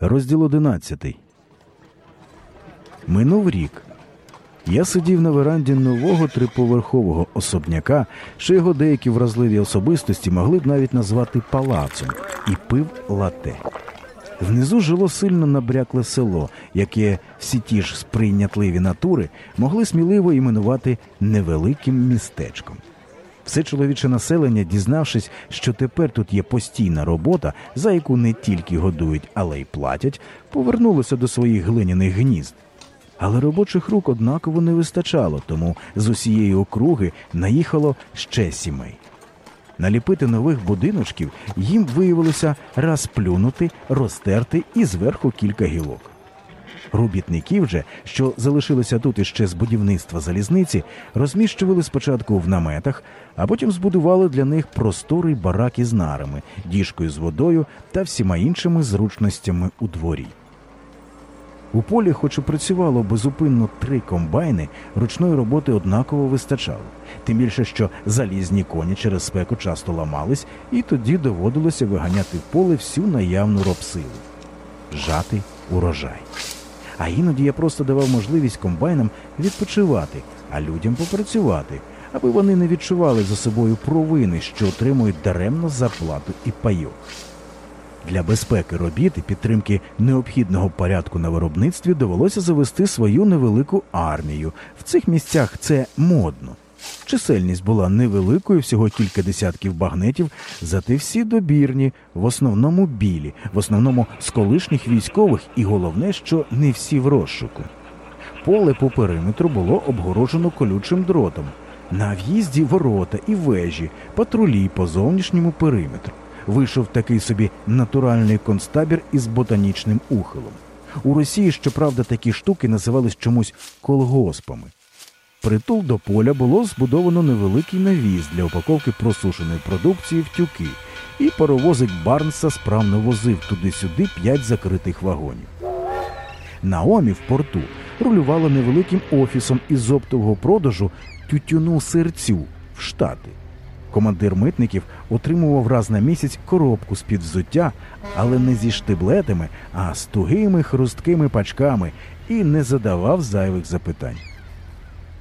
Розділ одинадцятий. Минув рік. Я сидів на веранді нового триповерхового особняка, що його деякі вразливі особистості могли б навіть назвати палацом, і пив лате. Внизу жило сильно набрякле село, яке всі ті ж сприйнятливі натури могли сміливо іменувати невеликим містечком. Все чоловіче населення, дізнавшись, що тепер тут є постійна робота, за яку не тільки годують, але й платять, повернулося до своїх глиняних гнізд. Але робочих рук однаково не вистачало, тому з усієї округи наїхало ще сімей. Наліпити нових будиночків їм виявилося раз плюнути, розтерти і зверху кілька гілок. Робітників же, що залишилися тут іще з будівництва залізниці, розміщували спочатку в наметах, а потім збудували для них просторий барак із нарами, діжкою з водою та всіма іншими зручностями у дворі. У полі, хоч і працювало безупинно три комбайни, ручної роботи однаково вистачало. Тим більше, що залізні коні через спеку часто ламались, і тоді доводилося виганяти в поле всю наявну робсилу жати урожай. А іноді я просто давав можливість комбайнам відпочивати, а людям попрацювати, аби вони не відчували за собою провини, що отримують даремно зарплату і пайок. Для безпеки робіт і підтримки необхідного порядку на виробництві довелося завести свою невелику армію. В цих місцях це модно. Чисельність була невеликою, всього кілька десятків багнетів, зате всі добірні, в основному білі, в основному з колишніх військових, і головне, що не всі в розшуку. Поле по периметру було обгорожено колючим дротом. На в'їзді ворота і вежі, патрулі по зовнішньому периметру. Вийшов такий собі натуральний концтабір із ботанічним ухилом. У Росії, щоправда, такі штуки називались чомусь колгоспами. Притул до поля було збудовано невеликий навіс для упаковки просушеної продукції в тюки, і паровозик Барнса справно возив туди-сюди п'ять закритих вагонів. Наомі в порту рулювала невеликим офісом із оптового продажу тютюну серцю в Штати. Командир митників отримував раз на місяць коробку з під взуття, але не зі штиблетами, а з тугими хрусткими пачками і не задавав зайвих запитань.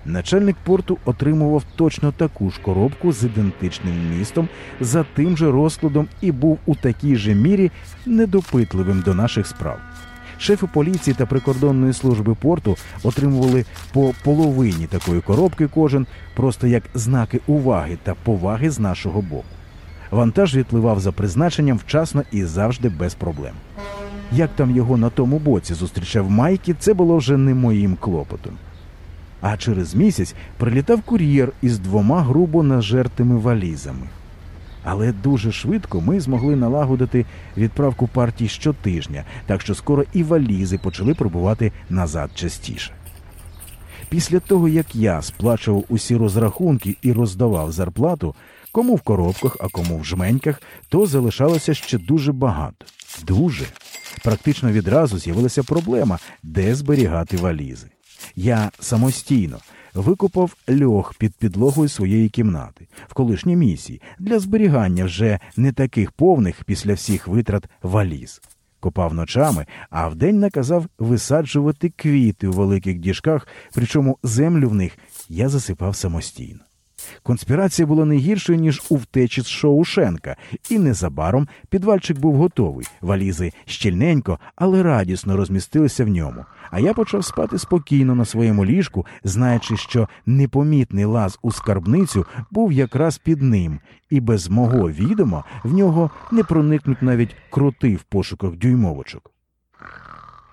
Начальник порту отримував точно таку ж коробку з ідентичним містом за тим же розкладом і був у такій же мірі недопитливим до наших справ. Шефи поліції та прикордонної служби порту отримували по половині такої коробки кожен, просто як знаки уваги та поваги з нашого боку. Вантаж відпливав за призначенням вчасно і завжди без проблем. Як там його на тому боці зустрічав Майкі, це було вже не моїм клопотом. А через місяць прилітав кур'єр із двома грубо нажертими валізами. Але дуже швидко ми змогли налагодити відправку партій щотижня, так що скоро і валізи почали прибувати назад частіше. Після того, як я сплачував усі розрахунки і роздавав зарплату, кому в коробках, а кому в жменьках, то залишалося ще дуже багато. Дуже. Практично відразу з'явилася проблема, де зберігати валізи. Я самостійно викопав льох під підлогою своєї кімнати в колишній місії для зберігання вже не таких повних після всіх витрат валіз. Копав ночами, а вдень наказав висаджувати квіти у великих діжках, причому землю в них я засипав самостійно. Конспірація була не гіршою, ніж у втечі з Шоушенка, і незабаром підвальчик був готовий. Валізи щільненько, але радісно розмістилися в ньому. А я почав спати спокійно на своєму ліжку, знаючи, що непомітний лаз у скарбницю був якраз під ним, і без мого відома в нього не проникнуть навіть кроти в пошуках дюймовочок.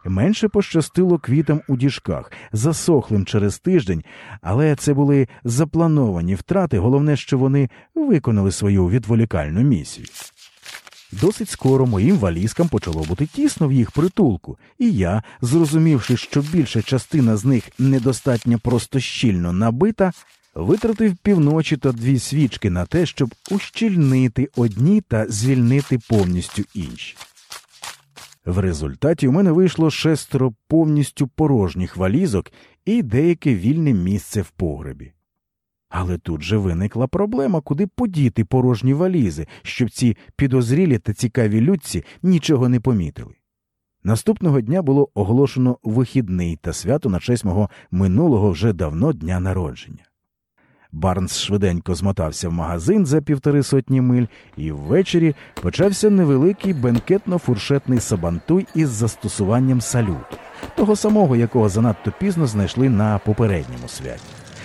Менше пощастило квітам у діжках, засохлим через тиждень, але це були заплановані втрати, головне, що вони виконали свою відволікальну місію. Досить скоро моїм валізкам почало бути тісно в їх притулку, і я, зрозумівши, що більша частина з них недостатньо просто щільно набита, витратив півночі та дві свічки на те, щоб ущільнити одні та звільнити повністю інші. В результаті у мене вийшло шестеро повністю порожніх валізок і деяке вільне місце в погребі. Але тут же виникла проблема, куди подіти порожні валізи, щоб ці підозрілі та цікаві людці нічого не помітили. Наступного дня було оголошено вихідний та свято на честь мого минулого вже давно дня народження. Барнс швиденько змотався в магазин за півтори сотні миль, і ввечері почався невеликий бенкетно-фуршетний сабантуй із застосуванням салюту, того самого, якого занадто пізно знайшли на попередньому святі.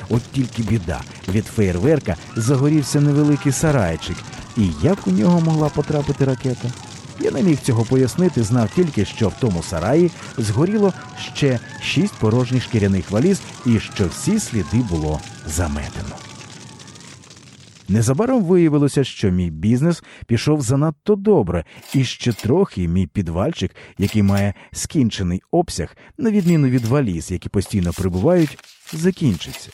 От тільки біда від феєрверка загорівся невеликий сарайчик, і як у нього могла потрапити ракета? Я не міг цього пояснити, знав тільки, що в тому сараї згоріло ще шість порожніх шкіряних валіз і що всі сліди було заметено. Незабаром виявилося, що мій бізнес пішов занадто добре, і ще трохи мій підвальчик, який має скінчений обсяг, на відміну від валіз, які постійно прибувають, закінчиться.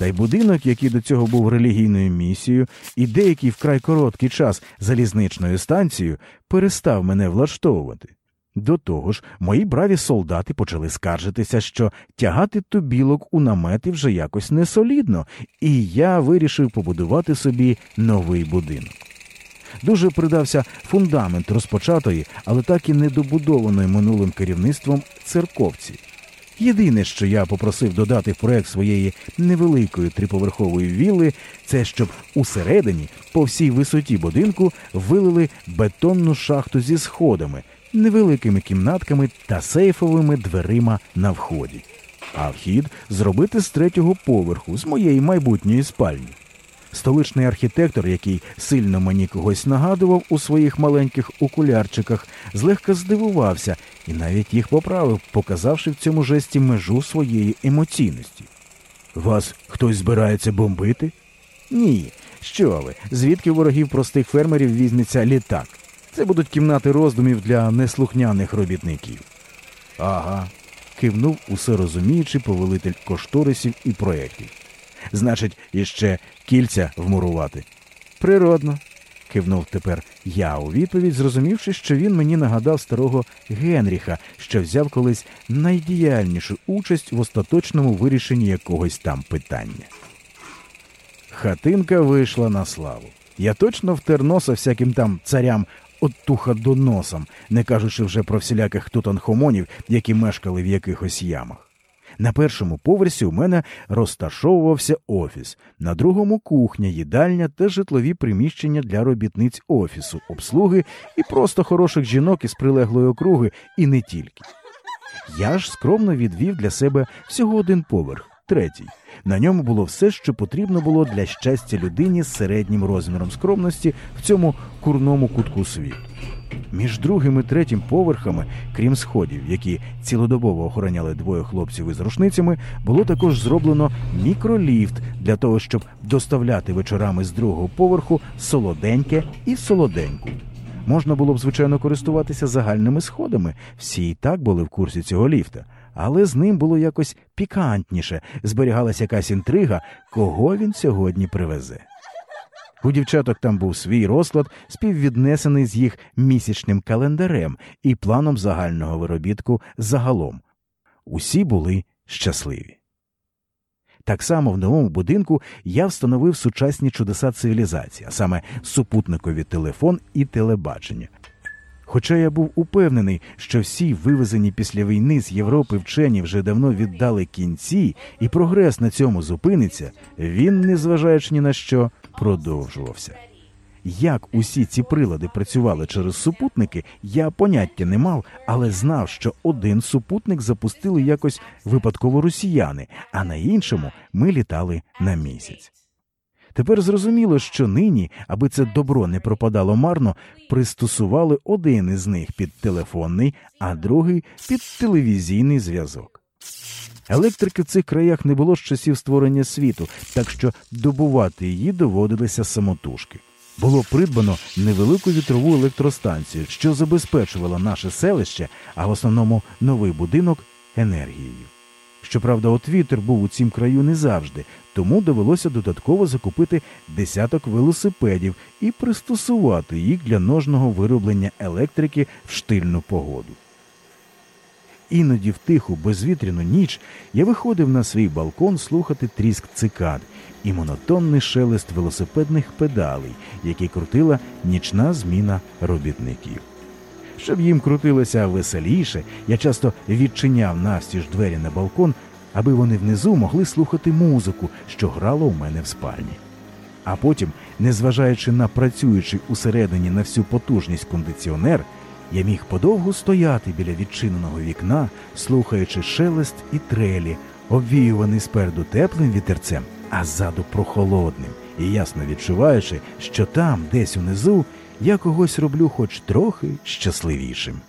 Та й будинок, який до цього був релігійною місією, і деякий вкрай короткий час залізничною станцією, перестав мене влаштовувати. До того ж, мої браві солдати почали скаржитися, що тягати тубілок у намети вже якось несолідно, і я вирішив побудувати собі новий будинок. Дуже придався фундамент розпочатої, але так і недобудованої минулим керівництвом церковці. Єдине, що я попросив додати в проект своєї невеликої триповерхової вілли, це щоб усередині, по всій висоті будинку, вилили бетонну шахту зі сходами, невеликими кімнатками та сейфовими дверима на вході. А вхід зробити з третього поверху, з моєї майбутньої спальні. Столичний архітектор, який сильно мені когось нагадував у своїх маленьких окулярчиках, злегка здивувався і навіть їх поправив, показавши в цьому жесті межу своєї емоційності. Вас хтось збирається бомбити? Ні. Що ви? Звідки ворогів простих фермерів візьметься літак? Це будуть кімнати роздумів для неслухняних робітників. Ага, кивнув усе розуміючий повелитель кошторисів і проєктів. Значить, іще кільця вмурувати. Природно, кивнув тепер я у відповідь, зрозумівши, що він мені нагадав старого Генріха, що взяв колись найдіяльнішу участь в остаточному вирішенні якогось там питання. Хатинка вийшла на славу. Я точно втер носа всяким там царям от туха до носом, не кажучи вже про всіляких тутанхомонів, які мешкали в якихось ямах. На першому поверсі у мене розташовувався офіс, на другому кухня, їдальня та житлові приміщення для робітниць офісу, обслуги і просто хороших жінок із прилеглої округи, і не тільки. Я ж скромно відвів для себе всього один поверх, третій. На ньому було все, що потрібно було для щастя людині з середнім розміром скромності в цьому курному кутку світу. Між другим і третім поверхами, крім сходів, які цілодобово охороняли двоє хлопців із рушницями, було також зроблено мікроліфт для того, щоб доставляти вечорами з другого поверху солоденьке і солоденьку. Можна було б, звичайно, користуватися загальними сходами, всі і так були в курсі цього ліфта, але з ним було якось пікантніше, зберігалася якась інтрига, кого він сьогодні привезе. У дівчаток там був свій розклад, співвіднесений з їх місячним календарем і планом загального виробітку загалом. Усі були щасливі. Так само в новому будинку я встановив сучасні чудеса цивілізації, а саме супутникові телефон і телебачення. Хоча я був упевнений, що всі вивезені після війни з Європи вчені вже давно віддали кінці, і прогрес на цьому зупиниться, він, незважаючи ні на що, продовжувався. Як усі ці прилади працювали через супутники, я поняття не мав, але знав, що один супутник запустили якось випадково росіяни, а на іншому ми літали на місяць. Тепер зрозуміло, що нині, аби це добро не пропадало марно, пристосували один із них під телефонний, а другий під телевізійний зв'язок. Електрики в цих краях не було з часів створення світу, так що добувати її доводилося самотужки. Було придбано невелику вітрову електростанцію, що забезпечувала наше селище, а в основному новий будинок енергією. Щоправда, от вітер був у цім краю не завжди, тому довелося додатково закупити десяток велосипедів і пристосувати їх для ножного вироблення електрики в штильну погоду. Іноді в тиху безвітряну ніч я виходив на свій балкон слухати тріск цикад і монотонний шелест велосипедних педалей, які крутила нічна зміна робітників. Щоб їм крутилося веселіше, я часто відчиняв навстіж двері на балкон, аби вони внизу могли слухати музику, що грала у мене в спальні. А потім, незважаючи на працюючий усередині на всю потужність кондиціонер, я міг подовгу стояти біля відчиненого вікна, слухаючи шелест і трелі, обвіюваний спереду теплим вітерцем, а ззаду прохолодним, і ясно відчуваючи, що там, десь унизу, я когось роблю хоч трохи щасливішим.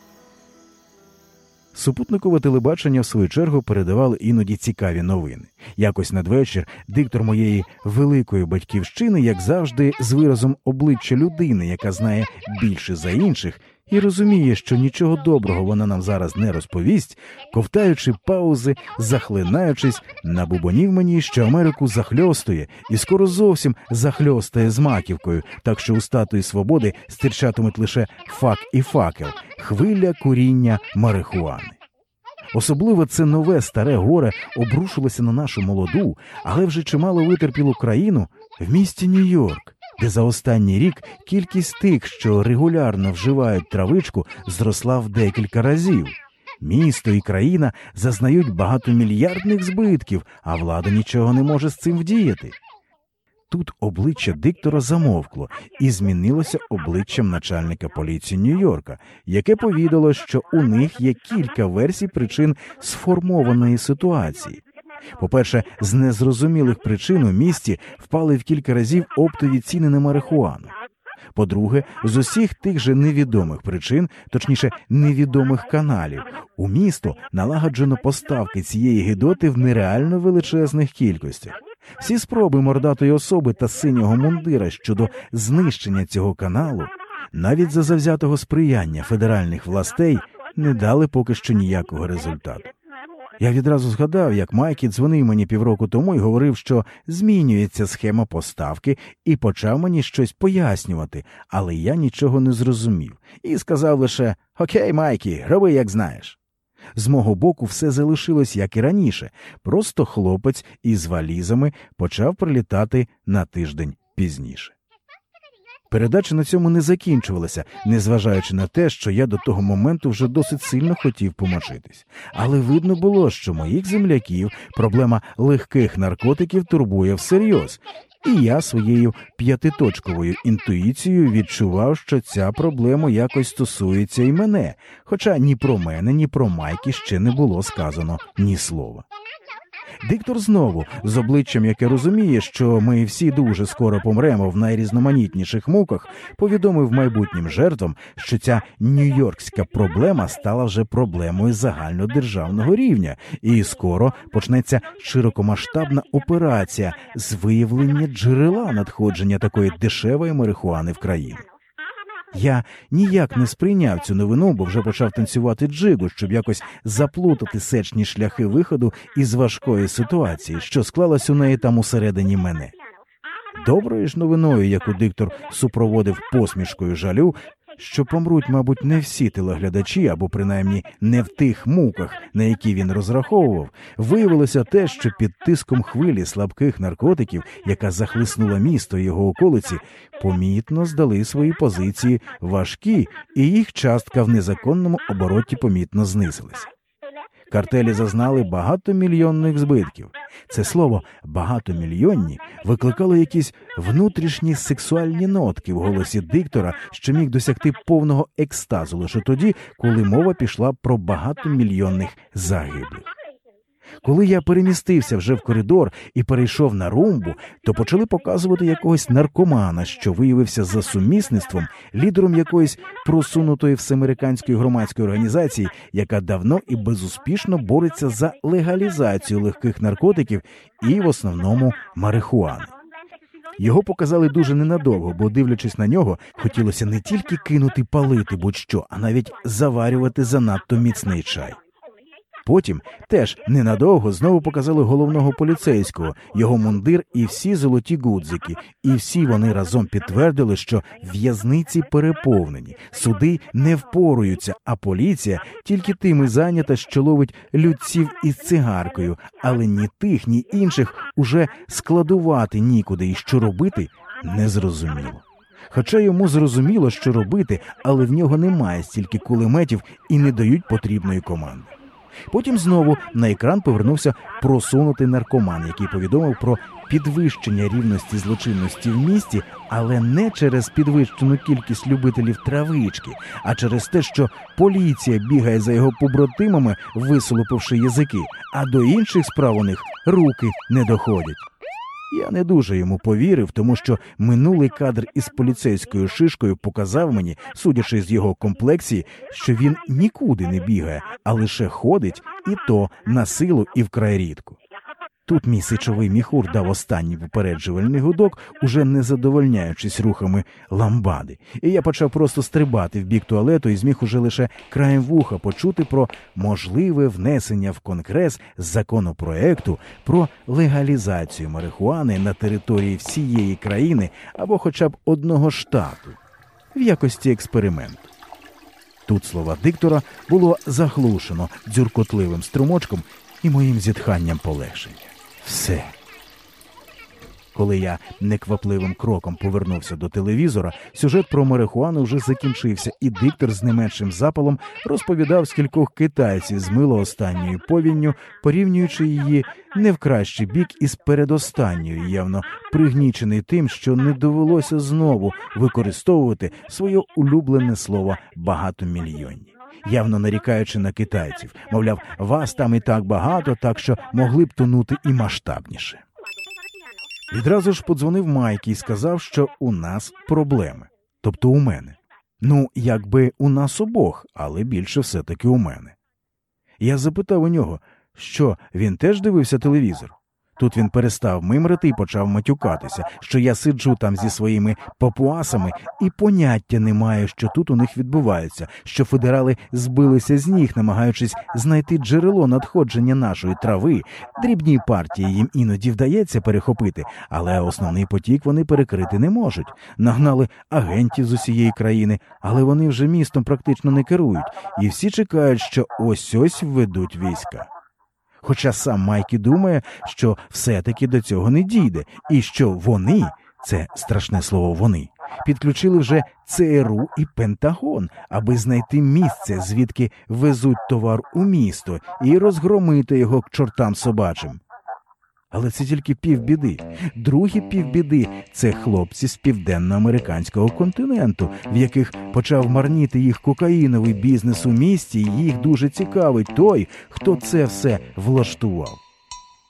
Супутникове телебачення в свою чергу передавали іноді цікаві новини. Якось надвечір диктор моєї великої батьківщини, як завжди, з виразом обличчя людини, яка знає більше за інших, і розуміє, що нічого доброго вона нам зараз не розповість, ковтаючи паузи, захлинаючись, набубонів мені, що Америку захльостує і скоро зовсім захльостає з маківкою, так що у статуї свободи стирчатимуть лише фак і факел, хвиля куріння марихуани. Особливо це нове старе горе обрушилося на нашу молоду, але вже чимало витерпілу країну в місті Нью-Йорк де за останній рік кількість тих, що регулярно вживають травичку, зросла в декілька разів. Місто і країна зазнають багатомільярдних збитків, а влада нічого не може з цим вдіяти. Тут обличчя диктора замовкло і змінилося обличчям начальника поліції Нью-Йорка, яке повідало, що у них є кілька версій причин сформованої ситуації. По-перше, з незрозумілих причин у місті впали в кілька разів оптові ціни на марихуану. По-друге, з усіх тих же невідомих причин, точніше невідомих каналів, у місто налагоджено поставки цієї гидоти в нереально величезних кількостях. Всі спроби мордатої особи та синього мундира щодо знищення цього каналу, навіть за завзятого сприяння федеральних властей, не дали поки що ніякого результату. Я відразу згадав, як Майкі дзвонив мені півроку тому і говорив, що змінюється схема поставки, і почав мені щось пояснювати, але я нічого не зрозумів і сказав лише Окей, Майкі, роби, як знаєш. З мого боку, все залишилось, як і раніше, просто хлопець із валізами почав прилітати на тиждень пізніше. Передача на цьому не закінчувалася, незважаючи на те, що я до того моменту вже досить сильно хотів помочитись. Але видно було, що моїх земляків проблема легких наркотиків турбує всерйоз, і я своєю п'ятиточковою інтуїцією відчував, що ця проблема якось стосується і мене, хоча ні про мене, ні про Майки ще не було сказано ні слова. Диктор знову з обличчям, яке розуміє, що ми всі дуже скоро помремо в найрізноманітніших муках, повідомив майбутнім жертвам, що ця нью-йоркська проблема стала вже проблемою загальнодержавного рівня, і скоро почнеться широкомасштабна операція з виявлення джерела надходження такої дешевої марихуани в країну. Я ніяк не сприйняв цю новину, бо вже почав танцювати джигу, щоб якось заплутати сечні шляхи виходу із важкої ситуації, що склалась у неї там усередині мене. Доброю ж новиною, яку диктор супроводив посмішкою жалю, що помруть, мабуть, не всі телеглядачі, або принаймні не в тих муках, на які він розраховував, виявилося те, що під тиском хвилі слабких наркотиків, яка захлиснула місто і його околиці, помітно здали свої позиції важкі, і їх частка в незаконному обороті помітно знизилася. Картелі зазнали багатомільйонних збитків. Це слово багатомільйонні викликало якісь внутрішні сексуальні нотки в голосі диктора, що міг досягти повного екстазу лише тоді, коли мова пішла про багатомільйонних загиблих. Коли я перемістився вже в коридор і перейшов на румбу, то почали показувати якогось наркомана, що виявився за сумісництвом лідером якоїсь просунутої всеамериканської громадської організації, яка давно і безуспішно бореться за легалізацію легких наркотиків і в основному марихуани. Його показали дуже ненадовго, бо, дивлячись на нього, хотілося не тільки кинути палити будь-що, а навіть заварювати занадто міцний чай. Потім теж ненадовго знову показали головного поліцейського, його мундир і всі золоті гудзики, і всі вони разом підтвердили, що в'язниці переповнені, суди не впоруються, а поліція тільки тими зайнята, що ловить людців із цигаркою, але ні тих, ні інших уже складувати нікуди і що робити незрозуміло. Хоча йому зрозуміло, що робити, але в нього немає стільки кулеметів і не дають потрібної команди. Потім знову на екран повернувся просунутий наркоман, який повідомив про підвищення рівності злочинності в місті, але не через підвищену кількість любителів травички, а через те, що поліція бігає за його побратимами, висолопивши язики, а до інших справ у них руки не доходять. Я не дуже йому повірив, тому що минулий кадр із поліцейською шишкою показав мені, судячи з його комплексії, що він нікуди не бігає, а лише ходить, і то на силу і вкрай рідко. Тут мій сичовий міхур дав останній попереджувальний гудок, уже не задовольняючись рухами ламбади, і я почав просто стрибати в бік туалету і зміг уже лише краєм вуха почути про можливе внесення в конгрес законопроекту про легалізацію марихуани на території всієї країни або хоча б одного штату в якості експерименту. Тут слова диктора було заглушено дзюркотливим струмочком і моїм зітханням полегшення. Все. Коли я неквапливим кроком повернувся до телевізора, сюжет про марихуану вже закінчився, і диктор з не меншим запалом розповідав, скількох китайців змило останньою повінню, порівнюючи її не в кращий бік із передостанньою, явно пригнічений тим, що не довелося знову використовувати своє улюблене слово багатомільйонні. Явно нарікаючи на китайців, мовляв, вас там і так багато, так що могли б тонути і масштабніше. Відразу ж подзвонив Майкі і сказав, що у нас проблеми, тобто у мене. Ну, якби у нас обох, але більше все таки у мене. Я запитав у нього, що він теж дивився телевізор. Тут він перестав мимрити і почав матюкатися, що я сиджу там зі своїми папуасами і поняття не маю, що тут у них відбувається, що федерали збилися з ніг, намагаючись знайти джерело надходження нашої трави. Дрібні партії їм іноді вдається перехопити, але основний потік вони перекрити не можуть. Нагнали агентів з усієї країни, але вони вже містом практично не керують, і всі чекають, що ось ось введуть війська. Хоча сам Майкі думає, що все-таки до цього не дійде, і що вони, це страшне слово вони, підключили вже ЦРУ і Пентагон, аби знайти місце, звідки везуть товар у місто, і розгромити його к чортам собачим. Але це тільки півбіди. Другі півбіди це хлопці з південноамериканського континенту, в яких почав марніти їх кокаїновий бізнес у місті, і їх дуже цікавить той, хто це все влаштував.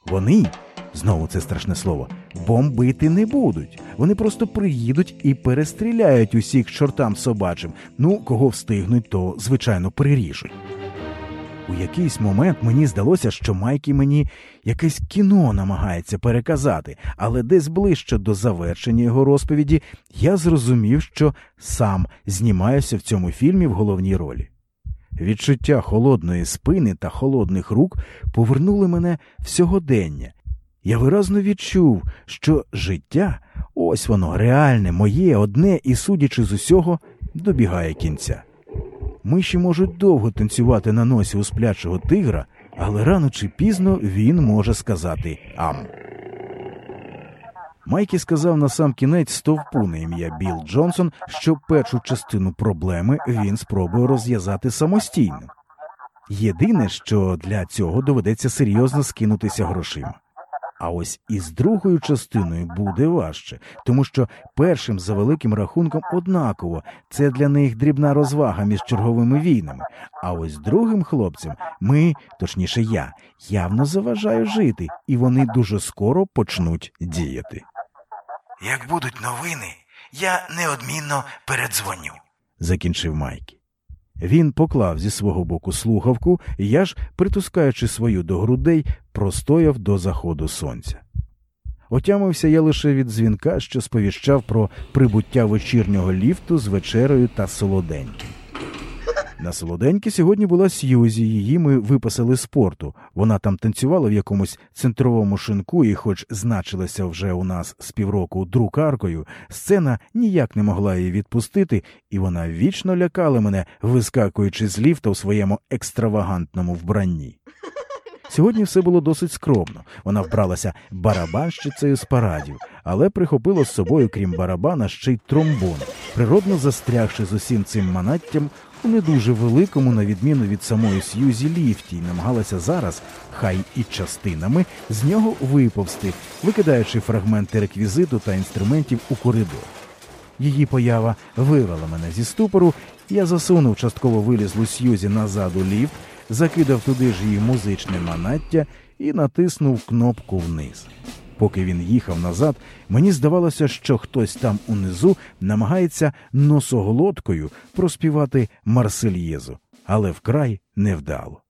Вони знову це страшне слово бомбити не будуть. Вони просто приїдуть і перестріляють усіх чортам собачим. Ну, кого встигнуть, то звичайно приріжуть. У якийсь момент мені здалося, що Майкі мені якесь кіно намагається переказати, але десь ближче до завершення його розповіді я зрозумів, що сам знімаюся в цьому фільмі в головній ролі. Відчуття холодної спини та холодних рук повернули мене в сьогодення. Я виразно відчув, що життя, ось воно реальне, моє, одне і, судячи з усього, добігає кінця. Миші можуть довго танцювати на носі у сплячого тигра, але рано чи пізно він може сказати ам. Майкі сказав на сам кінець стовпу на ім'я Білл Джонсон, що першу частину проблеми він спробує розв'язати самостійно. Єдине, що для цього доведеться серйозно скинутися грошима. А ось із другою частиною буде важче, тому що першим за великим рахунком однаково це для них дрібна розвага між черговими війнами. А ось другим хлопцям ми, точніше, я, явно заважаю жити, і вони дуже скоро почнуть діяти. Як будуть новини, я неодмінно передзвоню. закінчив Майкі. Він поклав зі свого боку слухавку, і я ж, притускаючи свою до грудей, простояв до заходу сонця. Отямився я лише від дзвінка, що сповіщав про прибуття вечірнього ліфту з вечерею та солоденьким. На солоденьки сьогодні була Сьюзі, її ми виписали з порту. Вона там танцювала в якомусь центровому шинку, і, хоч значилася вже у нас з півроку друкаркою, сцена ніяк не могла її відпустити, і вона вічно лякала мене, вискакуючи з ліфта у своєму екстравагантному вбранні. Сьогодні все було досить скромно. Вона вбралася барабанщицею з парадів, але прихопила з собою, крім барабана, ще й тромбон, природно застрягши з усім цим манаттям у не дуже великому, на відміну від самої Сьюзі ліфті, й намагалася зараз, хай і частинами, з нього виповзти, викидаючи фрагменти реквізиту та інструментів у коридор. Її поява вирвала мене зі ступору. Я засунув частково вилізлу Сьюзі назад у ліфт, закидав туди ж її музичне манаття і натиснув кнопку вниз. Поки він їхав назад, мені здавалося, що хтось там унизу намагається носоглоткою проспівати Марсельєзу, але вкрай невдало.